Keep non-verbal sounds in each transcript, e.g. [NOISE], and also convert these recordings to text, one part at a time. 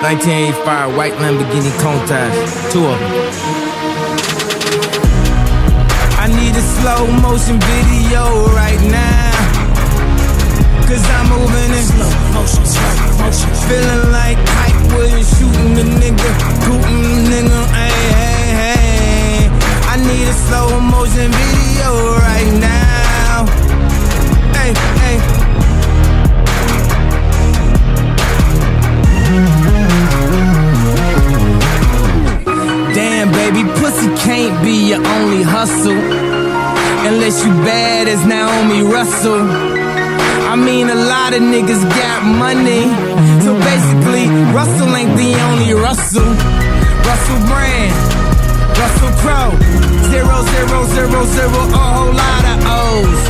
1985 white Lamborghini Countach, two of them. I need a slow motion video right now. Cause I'm moving in slow motion, slow motion. Feeling like Hype Williams shooting the nigga, Unless you bad as Naomi Russell. I mean, a lot of niggas got money. So basically, Russell ain't the only Russell. Russell Brand, Russell Crowe. Zero, zero, zero, zero, a whole lot of O's.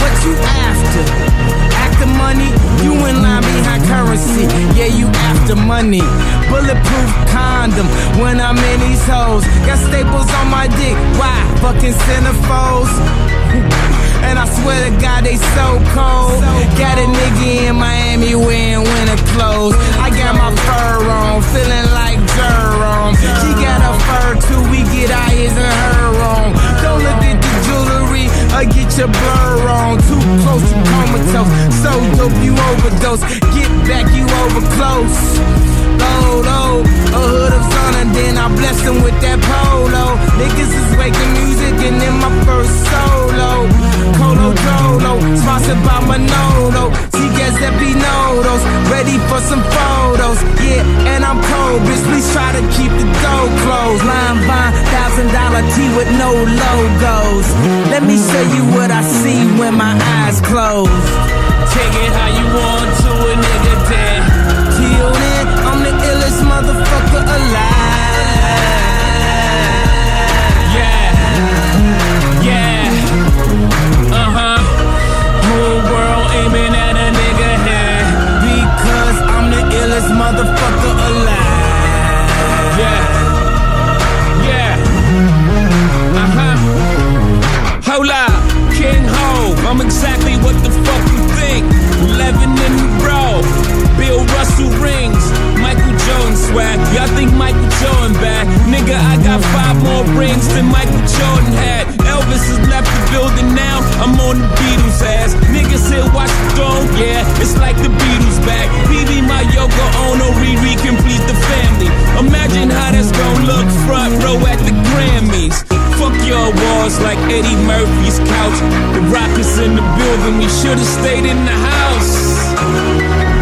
What you after? After money? You in line behind currency. Yeah, you after money. Bulletproof condom when I'm in these hoes. Got staples on my dick. Why? Fucking centerfolds. [LAUGHS] And I swear to God, they so cold. Got a nigga in Miami wearing winter clothes. I got my fur on, feeling like Jerome. She got a fur too, we get eyes and her on. Don't look at the jewelry or get your blur on. Too close to comatose. So dope, you overdose. Get back, you over close. Load, load, a hood of sun, and then I bless them with that polo. Niggas is making music, and then my first solo. Colo Dolo, sponsored by Manolo. That be nodos, ready for some photos. Yeah, and I'm cold, bitch. Please try to keep the door closed. Line by thousand dollar T with no logos. Let me show you what I see when my eyes close. Take it how you want to your like Eddie Murphy's couch. The Rockets in the building, we should've stayed in the house.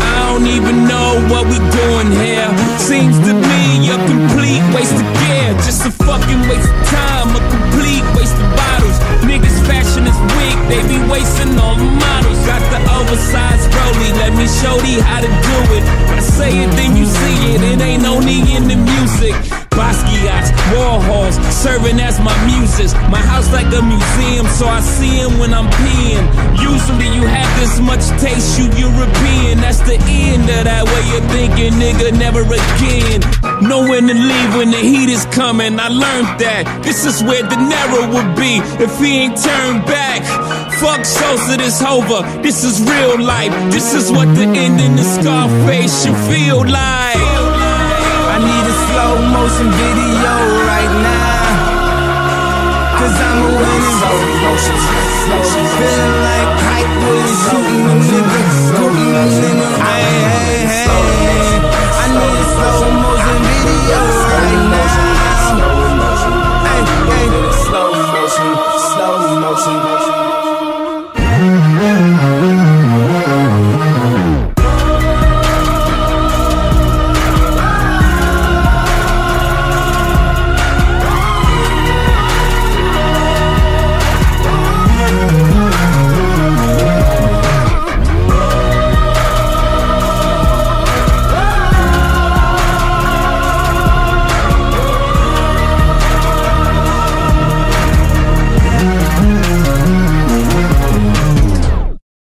I don't even know what we doing here. Seems to me a complete waste of gear. Just a fucking waste of time, a complete waste of bottles. Niggas fashion is weak, they be wasting on models. Got the oversized rollie, let me show thee how to do it. I say it, then you see it, it ain't only in the music. Basquiat's, Warhols, serving as my muses. My house like a museum, so I see 'em when I'm peeing. Usually you have this much taste, you European. That's the end of that way of thinking, nigga, never again. Know when to leave when the heat is coming, I learned that. This is where De Niro would be if he ain't turned back. Fuck Sosa, this over. This is real life. This is what the end in the Scarface should feel like. A slow motion video right now. Cause I'm moving in slow motion, slow motion. Feeling like Hype Williams shooting the nigga, shooting the nigga. Hey, hey, hey.